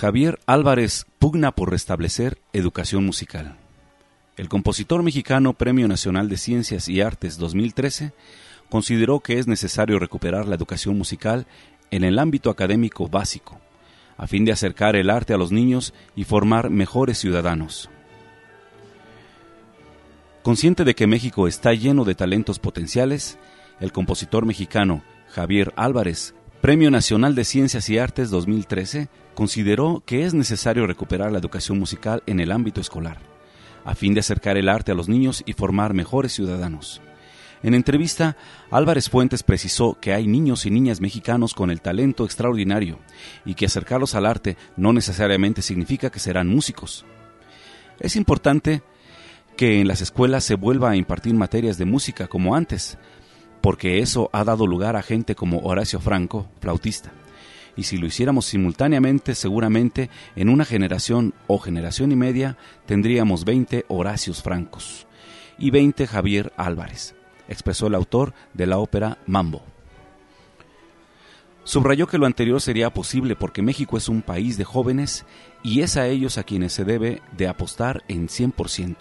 Javier Álvarez pugna por restablecer educación musical. El compositor mexicano Premio Nacional de Ciencias y Artes 2013 consideró que es necesario recuperar la educación musical en el ámbito académico básico, a fin de acercar el arte a los niños y formar mejores ciudadanos. Consciente de que México está lleno de talentos potenciales, el compositor mexicano Javier Álvarez, Premio Nacional de Ciencias y Artes 2013, consideró que es necesario recuperar la educación musical en el ámbito escolar, a fin de acercar el arte a los niños y formar mejores ciudadanos. En entrevista, Álvarez Fuentes precisó que hay niños y niñas mexicanos con el talento extraordinario y que acercarlos al arte no necesariamente significa que serán músicos. Es importante que en las escuelas se vuelva a impartir materias de música como antes, porque eso ha dado lugar a gente como Horacio Franco, flautista. Y si lo hiciéramos simultáneamente, seguramente en una generación o generación y media tendríamos 20 Horacios Francos y 20 Javier Álvarez, expresó el autor de la ópera Mambo. Subrayó que lo anterior sería posible porque México es un país de jóvenes y es a ellos a quienes se debe de apostar en 100%.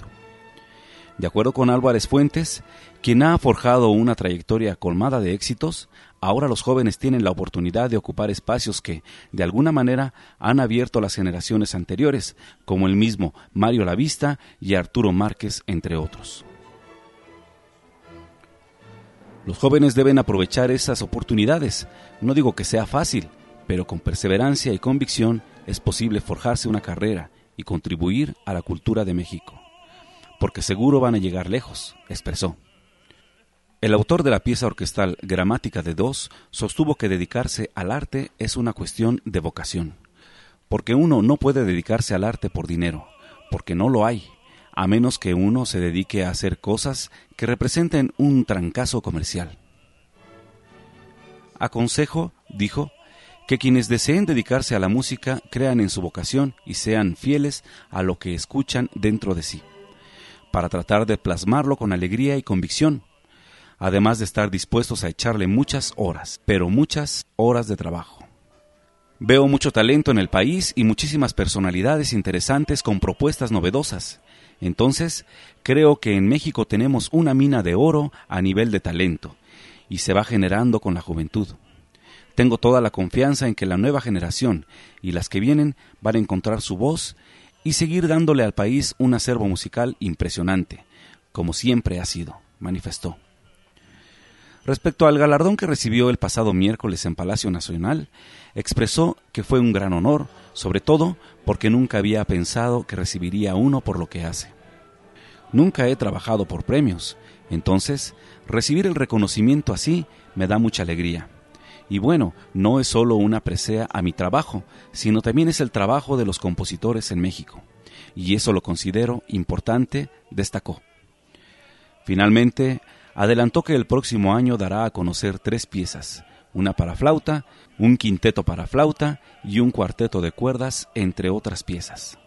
De acuerdo con Álvarez Fuentes, quien ha forjado una trayectoria colmada de éxitos, ahora los jóvenes tienen la oportunidad de ocupar espacios que, de alguna manera, han abierto las generaciones anteriores, como el mismo Mario Lavista y Arturo Márquez, entre otros. Los jóvenes deben aprovechar esas oportunidades. No digo que sea fácil, pero con perseverancia y convicción es posible forjarse una carrera y contribuir a la cultura de México porque seguro van a llegar lejos, expresó. El autor de la pieza orquestal Gramática de Dos sostuvo que dedicarse al arte es una cuestión de vocación, porque uno no puede dedicarse al arte por dinero, porque no lo hay, a menos que uno se dedique a hacer cosas que representen un trancazo comercial. Aconsejo, dijo, que quienes deseen dedicarse a la música crean en su vocación y sean fieles a lo que escuchan dentro de sí para tratar de plasmarlo con alegría y convicción, además de estar dispuestos a echarle muchas horas, pero muchas horas de trabajo. Veo mucho talento en el país y muchísimas personalidades interesantes con propuestas novedosas. Entonces, creo que en México tenemos una mina de oro a nivel de talento, y se va generando con la juventud. Tengo toda la confianza en que la nueva generación y las que vienen van a encontrar su voz y seguir dándole al país un acervo musical impresionante, como siempre ha sido, manifestó. Respecto al galardón que recibió el pasado miércoles en Palacio Nacional, expresó que fue un gran honor, sobre todo porque nunca había pensado que recibiría uno por lo que hace. Nunca he trabajado por premios, entonces recibir el reconocimiento así me da mucha alegría. Y bueno, no es solo una presea a mi trabajo, sino también es el trabajo de los compositores en México. Y eso lo considero importante, destacó. Finalmente, adelantó que el próximo año dará a conocer tres piezas, una para flauta, un quinteto para flauta y un cuarteto de cuerdas, entre otras piezas.